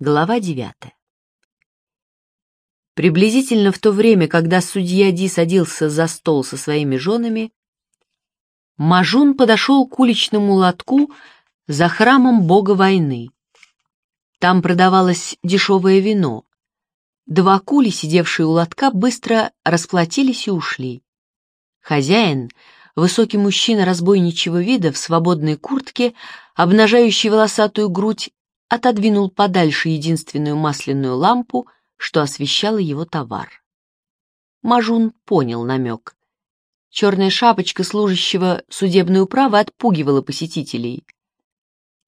Глава девятая. Приблизительно в то время, когда судья Ди садился за стол со своими женами, Мажун подошел к уличному лотку за храмом бога войны. Там продавалось дешевое вино. Два кули, сидевшие у лотка, быстро расплатились и ушли. Хозяин, высокий мужчина разбойничьего вида в свободной куртке, обнажающий волосатую грудь, отодвинул подальше единственную масляную лампу, что освещала его товар. Мажун понял намек. Черная шапочка служащего судебной управы отпугивала посетителей.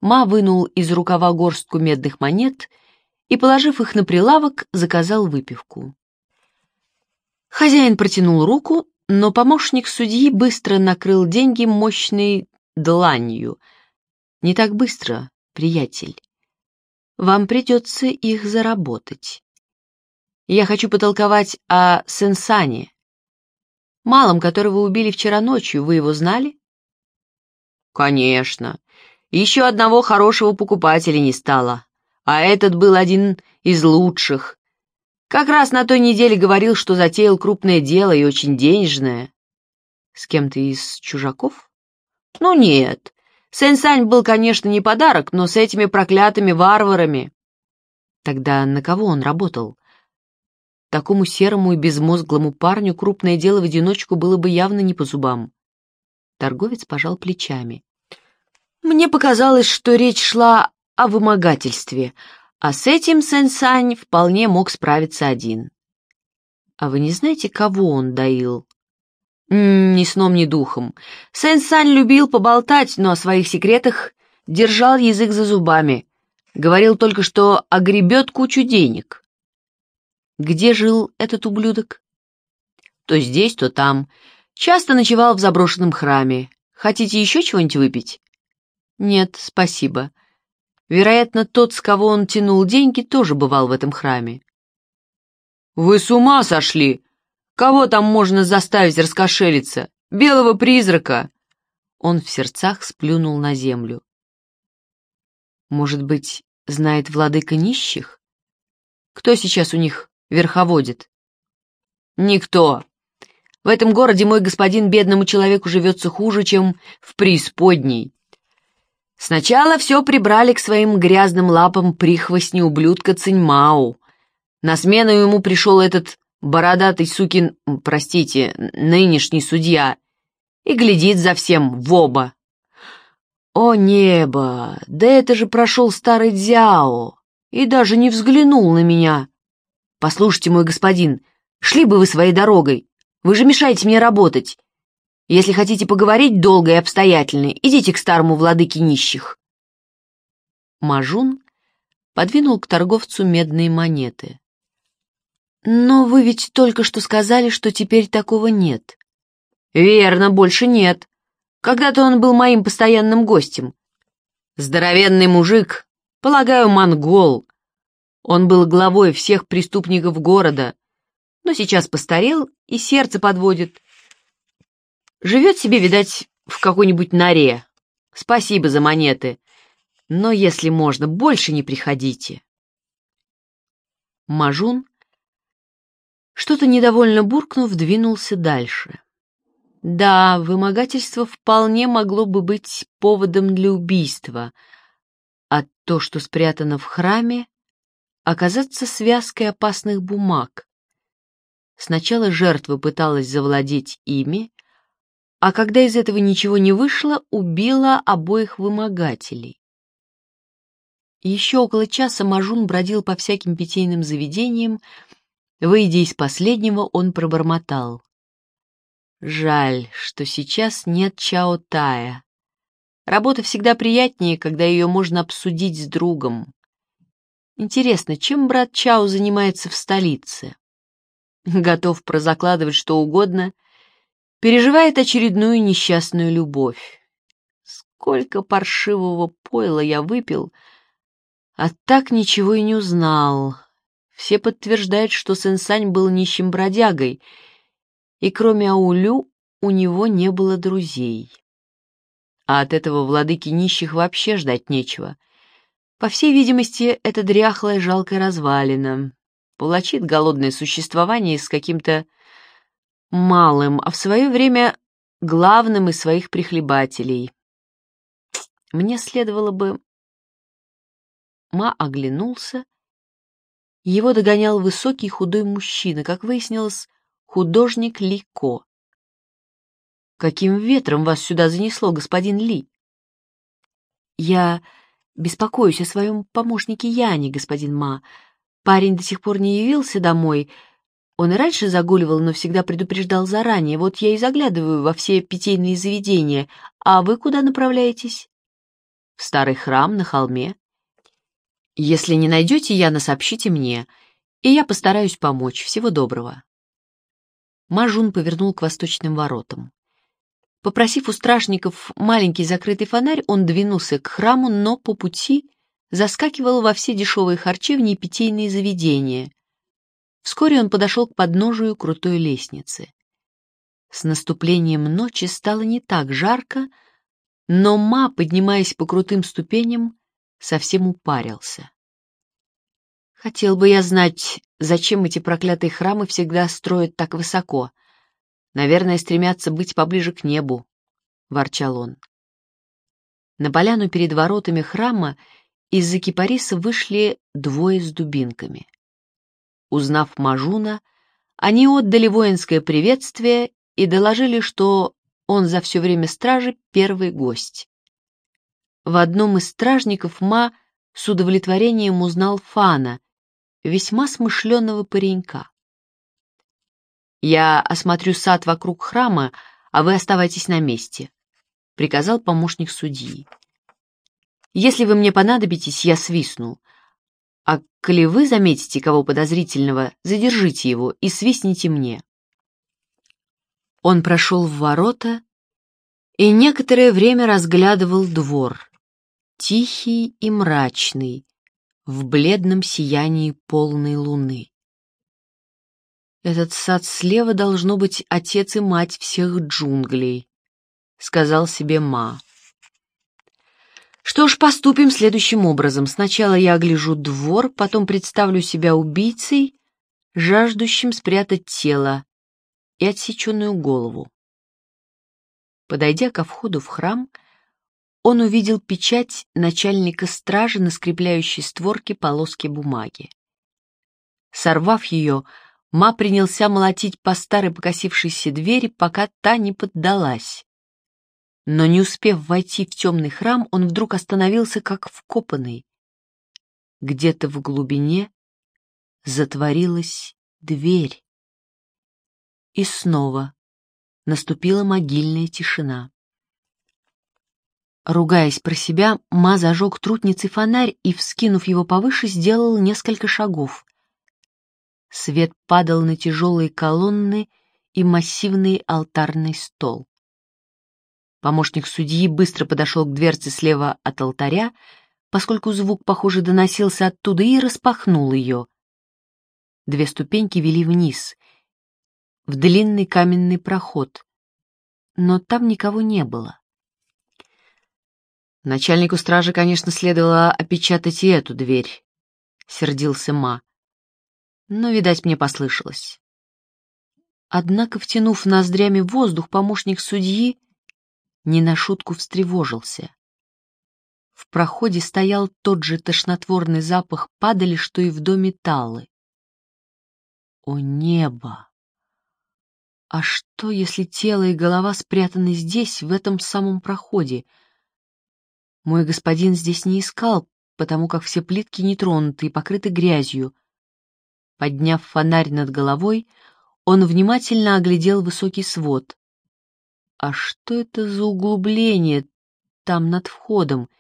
Ма вынул из рукава горстку медных монет и, положив их на прилавок, заказал выпивку. Хозяин протянул руку, но помощник судьи быстро накрыл деньги мощной дланью. «Не так быстро, приятель. Вам придется их заработать. Я хочу потолковать о Сенсане, малом, которого убили вчера ночью. Вы его знали? Конечно. Еще одного хорошего покупателя не стало. А этот был один из лучших. Как раз на той неделе говорил, что затеял крупное дело и очень денежное. С кем-то из чужаков? Ну нет, Сэнь-Сань был, конечно, не подарок, но с этими проклятыми варварами. Тогда на кого он работал? Такому серому и безмозглому парню крупное дело в одиночку было бы явно не по зубам. Торговец пожал плечами. Мне показалось, что речь шла о вымогательстве, а с этим Сэнь-Сань вполне мог справиться один. А вы не знаете, кого он доил? Ни сном, ни духом. Сэн-Сань любил поболтать, но о своих секретах держал язык за зубами. Говорил только, что огребет кучу денег. Где жил этот ублюдок? То здесь, то там. Часто ночевал в заброшенном храме. Хотите еще чего-нибудь выпить? Нет, спасибо. Вероятно, тот, с кого он тянул деньги, тоже бывал в этом храме. «Вы с ума сошли!» Кого там можно заставить раскошелиться? Белого призрака!» Он в сердцах сплюнул на землю. «Может быть, знает владыка нищих? Кто сейчас у них верховодит?» «Никто. В этом городе мой господин бедному человеку живется хуже, чем в преисподней. Сначала все прибрали к своим грязным лапам прихвостни ублюдка Циньмау. На смену ему пришел этот бородатый сукин, простите, нынешний судья, и глядит за всем в оба. О небо, да это же прошел старый Дзяо, и даже не взглянул на меня. Послушайте, мой господин, шли бы вы своей дорогой, вы же мешаете мне работать. Если хотите поговорить долго и обстоятельно, идите к старому владыке нищих. Мажун подвинул к торговцу медные монеты. «Но вы ведь только что сказали, что теперь такого нет». «Верно, больше нет. Когда-то он был моим постоянным гостем. Здоровенный мужик, полагаю, монгол. Он был главой всех преступников города, но сейчас постарел и сердце подводит. Живет себе, видать, в какой-нибудь норе. Спасибо за монеты, но если можно, больше не приходите». Мажун что-то недовольно буркнув, двинулся дальше. Да, вымогательство вполне могло бы быть поводом для убийства, а то, что спрятано в храме, оказаться связкой опасных бумаг. Сначала жертва пыталась завладеть ими, а когда из этого ничего не вышло, убила обоих вымогателей. Еще около часа Мажун бродил по всяким питейным заведениям, Выйдя из последнего, он пробормотал. Жаль, что сейчас нет Чао Тая. Работа всегда приятнее, когда ее можно обсудить с другом. Интересно, чем брат Чао занимается в столице? Готов прозакладывать что угодно, переживает очередную несчастную любовь. Сколько паршивого пойла я выпил, а так ничего и не узнал. Все подтверждают, что Сенсань был нищим бродягой, и кроме Аулю у него не было друзей. А от этого владыки нищих вообще ждать нечего. По всей видимости, это дряхлая жалкая развалина. Волочит голодное существование с каким-то малым, а в свое время главным из своих прихлебателей. Мне следовало бы... Ма оглянулся. Его догонял высокий худой мужчина, как выяснилось, художник Лико. «Каким ветром вас сюда занесло, господин Ли?» «Я беспокоюсь о своем помощнике Яне, господин Ма. Парень до сих пор не явился домой. Он и раньше загуливал, но всегда предупреждал заранее. Вот я и заглядываю во все питейные заведения. А вы куда направляетесь?» «В старый храм на холме». «Если не найдете Яна, сообщите мне, и я постараюсь помочь. Всего доброго». Мажун повернул к восточным воротам. Попросив у стражников маленький закрытый фонарь, он двинулся к храму, но по пути заскакивал во все дешевые харчевни и питейные заведения. Вскоре он подошел к подножию крутой лестницы. С наступлением ночи стало не так жарко, но Ма, поднимаясь по крутым ступеням, совсем упарился. Хотел бы я знать, зачем эти проклятые храмы всегда строят так высоко — Наверное, стремятся быть поближе к небу, — ворчал он. На поляну перед воротами храма из-за кипариса вышли двое с дубинками. Узнав Мажуна, они отдали воинское приветствие и доложили, что он за все время стражи первый гость. В одном из стражников Ма с удовлетворением узнал Фана, весьма смышленого паренька. «Я осмотрю сад вокруг храма, а вы оставайтесь на месте», — приказал помощник судьи. «Если вы мне понадобитесь, я свистну. А коли вы заметите кого подозрительного, задержите его и свистните мне». Он прошел в ворота и некоторое время разглядывал двор, тихий и мрачный, в бледном сиянии полной луны. «Этот сад слева должно быть отец и мать всех джунглей», — сказал себе Ма. Что ж, поступим следующим образом. Сначала я огляжу двор, потом представлю себя убийцей, жаждущим спрятать тело и отсеченную голову. Подойдя ко входу в храм, он увидел печать начальника стражи на скрепляющей створке полоски бумаги. Сорвав ее, Ма принялся молотить по старой покосившейся двери, пока та не поддалась. Но не успев войти в темный храм, он вдруг остановился как вкопанный. Где-то в глубине затворилась дверь. И снова наступила могильная тишина. Ругаясь про себя, Ма зажег трутницей фонарь и, вскинув его повыше, сделал несколько шагов. Свет падал на тяжелые колонны и массивный алтарный стол. Помощник судьи быстро подошел к дверце слева от алтаря, поскольку звук, похоже, доносился оттуда, и распахнул ее. Две ступеньки вели вниз, в длинный каменный проход, но там никого не было. Начальнику стражи, конечно, следовало опечатать и эту дверь, — сердился Ма но, видать, мне послышалось. Однако, втянув ноздрями воздух, помощник судьи не на шутку встревожился. В проходе стоял тот же тошнотворный запах падали, что и в доме Таллы. О небо! А что, если тело и голова спрятаны здесь, в этом самом проходе? Мой господин здесь не искал, потому как все плитки не тронуты и покрыты грязью — Подняв фонарь над головой, он внимательно оглядел высокий свод. А что это за углубление там над входом?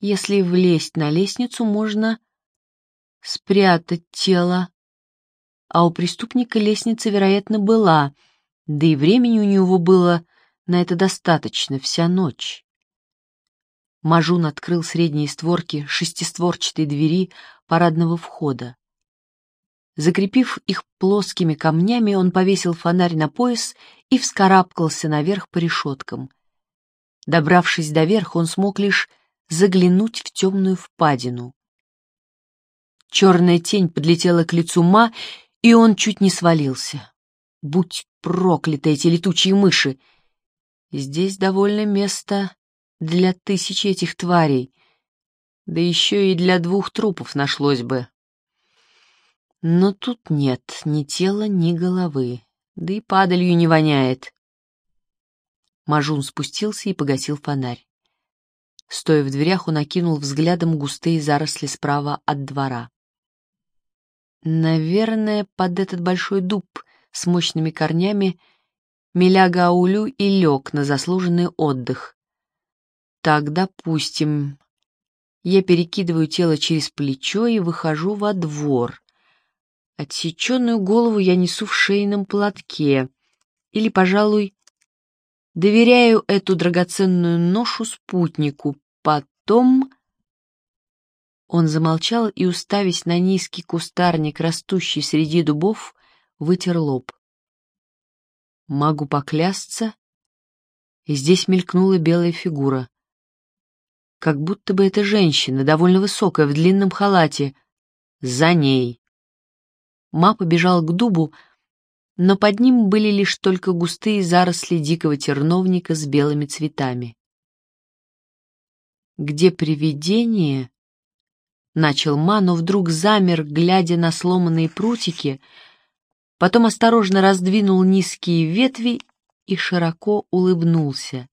Если влезть на лестницу, можно спрятать тело. А у преступника лестница, вероятно, была, да и времени у него было на это достаточно, вся ночь. Мажун открыл средние створки шестистворчатой двери парадного входа. Закрепив их плоскими камнями, он повесил фонарь на пояс и вскарабкался наверх по решеткам. Добравшись до верха, он смог лишь заглянуть в темную впадину. Черная тень подлетела к лицу Ма, и он чуть не свалился. Будь прокляты эти летучие мыши! Здесь довольно места для тысячи этих тварей, да еще и для двух трупов нашлось бы. Но тут нет ни тела, ни головы, да и падалью не воняет. Мажун спустился и погасил фонарь. Стоя в дверях, он окинул взглядом густые заросли справа от двора. Наверное, под этот большой дуб с мощными корнями Миляга Аулю и лег на заслуженный отдых. Так, допустим, я перекидываю тело через плечо и выхожу во двор. Отсеченную голову я несу в шейном платке. Или, пожалуй, доверяю эту драгоценную ношу спутнику. Потом он замолчал и, уставясь на низкий кустарник, растущий среди дубов, вытер лоб. Могу поклясться, и здесь мелькнула белая фигура. Как будто бы эта женщина, довольно высокая, в длинном халате. За ней. Ма побежал к дубу, но под ним были лишь только густые заросли дикого терновника с белыми цветами. Где привидение? начал Ма, но вдруг замер, глядя на сломанные прутики, потом осторожно раздвинул низкие ветви и широко улыбнулся.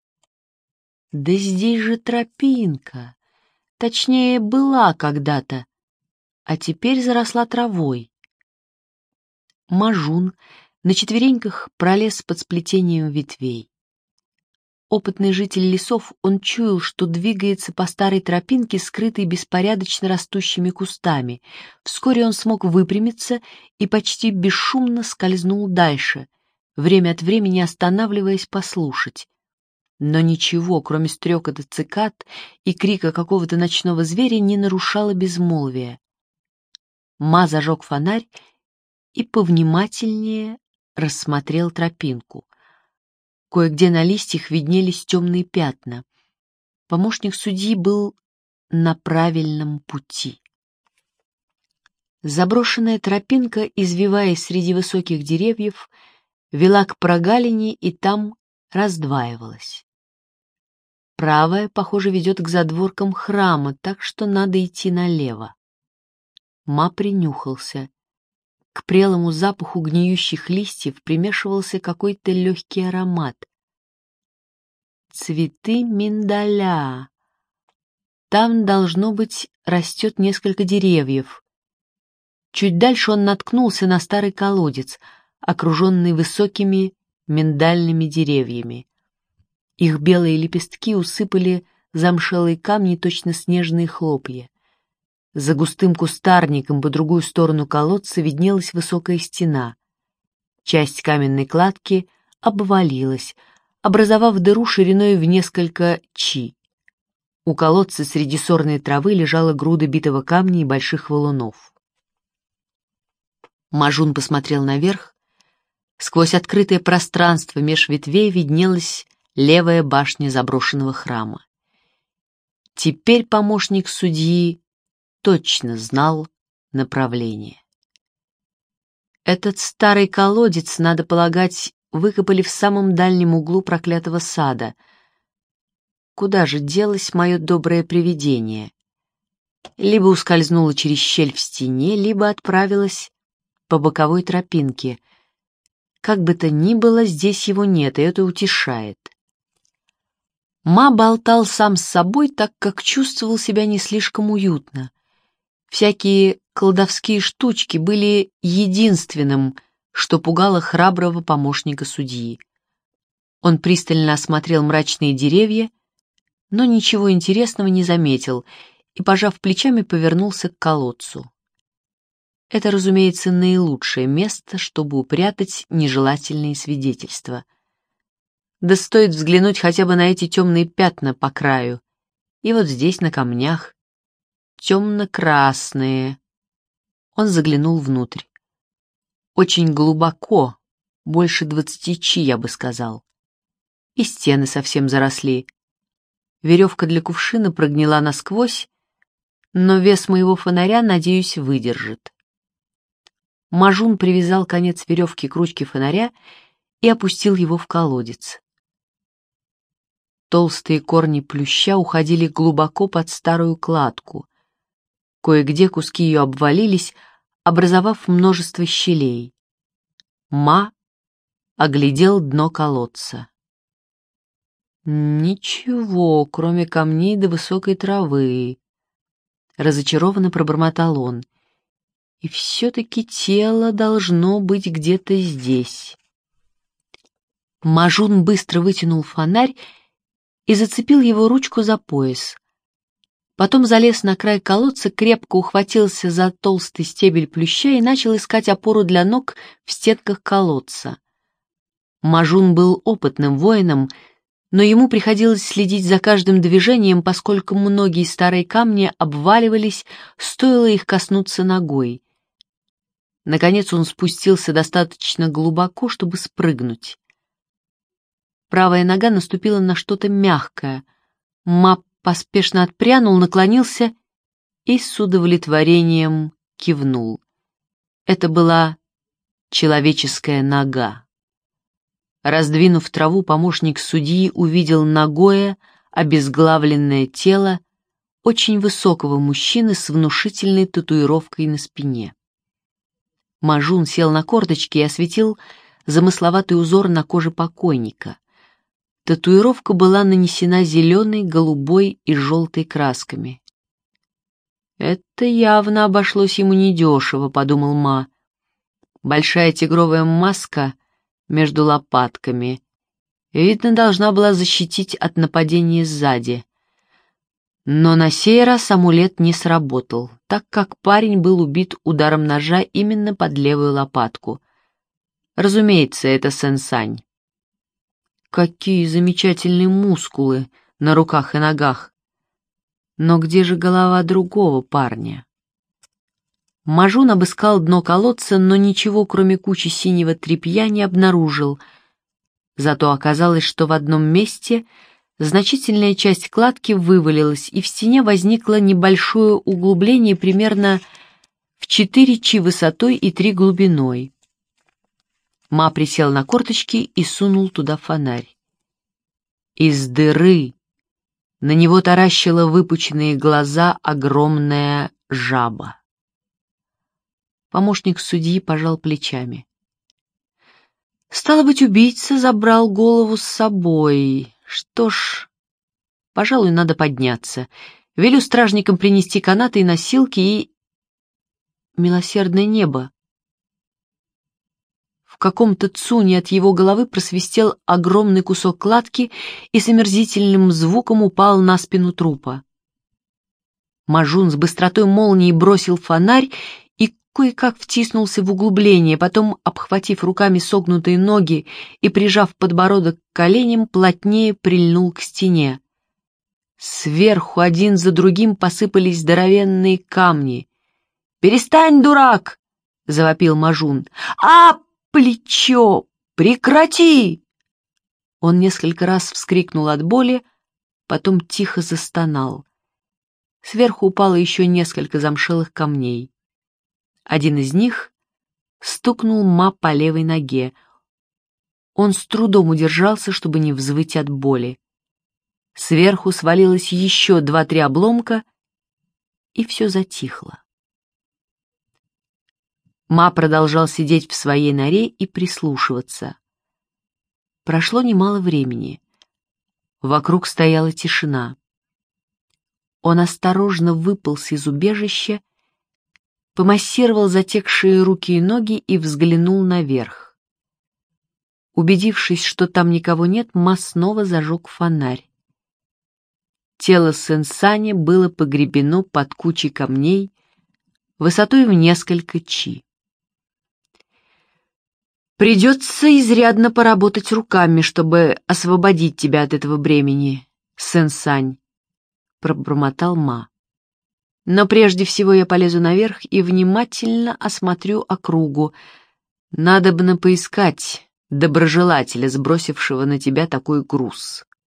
Да здесь же тропинка, точнее, была когда-то, а теперь заросла травой. Мажун на четвереньках пролез под сплетением ветвей. Опытный житель лесов, он чуял, что двигается по старой тропинке, скрытой беспорядочно растущими кустами. Вскоре он смог выпрямиться и почти бесшумно скользнул дальше, время от времени останавливаясь послушать. Но ничего, кроме стрекота цикад и крика какого-то ночного зверя, не нарушало безмолвия. Ма зажег фонарь и повнимательнее рассмотрел тропинку. Кое-где на листьях виднелись темные пятна. Помощник судьи был на правильном пути. Заброшенная тропинка, извиваясь среди высоких деревьев, вела к прогалине и там раздваивалась. Правая, похоже, ведет к задворкам храма, так что надо идти налево. Ма принюхался. К прелому запаху гниющих листьев примешивался какой-то легкий аромат. Цветы миндаля. Там, должно быть, растет несколько деревьев. Чуть дальше он наткнулся на старый колодец, окруженный высокими миндальными деревьями. Их белые лепестки усыпали замшелые камни, точно снежные хлопья. За густым кустарником по другую сторону колодца виднелась высокая стена. Часть каменной кладки обвалилась, образовав дыру шириной в несколько чи. У колодца среди сорной травы лежала груда битого камня и больших валунов. Мажун посмотрел наверх. Сквозь открытое пространство меж ветвей виднелась левая башня заброшенного храма. Теперь помощник судьи точно знал направление. Этот старый колодец, надо полагать, выкопали в самом дальнем углу проклятого сада. Куда же делось мое доброе привидение? Либо ускользнуло через щель в стене, либо отправилось по боковой тропинке. Как бы то ни было, здесь его нет, и это утешает. Ма болтал сам с собой, так как чувствовал себя не слишком уютно. Всякие колдовские штучки были единственным, что пугало храброго помощника судьи. Он пристально осмотрел мрачные деревья, но ничего интересного не заметил и, пожав плечами, повернулся к колодцу. Это, разумеется, наилучшее место, чтобы упрятать нежелательные свидетельства. Да стоит взглянуть хотя бы на эти темные пятна по краю. И вот здесь, на камнях, темно-красные. Он заглянул внутрь. Очень глубоко, больше двадцати чи, я бы сказал. И стены совсем заросли. Веревка для кувшина прогнила насквозь, но вес моего фонаря, надеюсь, выдержит. Мажун привязал конец веревки к ручке фонаря и опустил его в колодец. Толстые корни плюща уходили глубоко под старую кладку. Кое-где куски ее обвалились, образовав множество щелей. Ма оглядел дно колодца. «Ничего, кроме камней до высокой травы», — разочарованно пробормотал он. «И все-таки тело должно быть где-то здесь». Мажун быстро вытянул фонарь и зацепил его ручку за пояс. Потом залез на край колодца, крепко ухватился за толстый стебель плюща и начал искать опору для ног в стенках колодца. Мажун был опытным воином, но ему приходилось следить за каждым движением, поскольку многие старые камни обваливались, стоило их коснуться ногой. Наконец он спустился достаточно глубоко, чтобы спрыгнуть. Правая нога наступила на что-то мягкое. Мап поспешно отпрянул, наклонился и с удовлетворением кивнул. Это была человеческая нога. Раздвинув траву, помощник судьи увидел ногое, обезглавленное тело очень высокого мужчины с внушительной татуировкой на спине. Мажун сел на корточки и осветил замысловатый узор на коже покойника. Татуировка была нанесена зеленой, голубой и желтой красками. «Это явно обошлось ему недешево», — подумал Ма. Большая тигровая маска между лопатками. Видно, должна была защитить от нападения сзади. Но на сей раз амулет не сработал, так как парень был убит ударом ножа именно под левую лопатку. Разумеется, это Сенсань. Какие замечательные мускулы на руках и ногах! Но где же голова другого парня? Мажун обыскал дно колодца, но ничего, кроме кучи синего тряпья, не обнаружил. Зато оказалось, что в одном месте значительная часть кладки вывалилась, и в стене возникло небольшое углубление примерно в четыре чи высотой и три глубиной. Ма присел на корточки и сунул туда фонарь. Из дыры на него таращила выпученные глаза огромная жаба. Помощник судьи пожал плечами. Стало быть, убийца забрал голову с собой. Что ж, пожалуй, надо подняться. Велю стражникам принести канаты и носилки и... Милосердное небо каком-то цуне от его головы просвистел огромный кусок кладки и с омерзительным звуком упал на спину трупа. Мажун с быстротой молнии бросил фонарь и кое-как втиснулся в углубление, потом, обхватив руками согнутые ноги и прижав подбородок к коленям, плотнее прильнул к стене. Сверху один за другим посыпались здоровенные камни. «Перестань, дурак!» — завопил Мажун. «А, плечо! Прекрати!» Он несколько раз вскрикнул от боли, потом тихо застонал. Сверху упало еще несколько замшелых камней. Один из них стукнул Ма по левой ноге. Он с трудом удержался, чтобы не взвыть от боли. Сверху свалилось еще два-три обломка, и все затихло. Ма продолжал сидеть в своей норе и прислушиваться. Прошло немало времени. Вокруг стояла тишина. Он осторожно выполз из убежища, помассировал затекшие руки и ноги и взглянул наверх. Убедившись, что там никого нет, Ма снова зажег фонарь. Тело Сенсани было погребено под кучей камней высотой в несколько чи. Придется изрядно поработать руками, чтобы освободить тебя от этого бремени, Сен-Сань, — пробормотал Ма. Но прежде всего я полезу наверх и внимательно осмотрю округу. Надо бы поискать доброжелателя, сбросившего на тебя такой груз.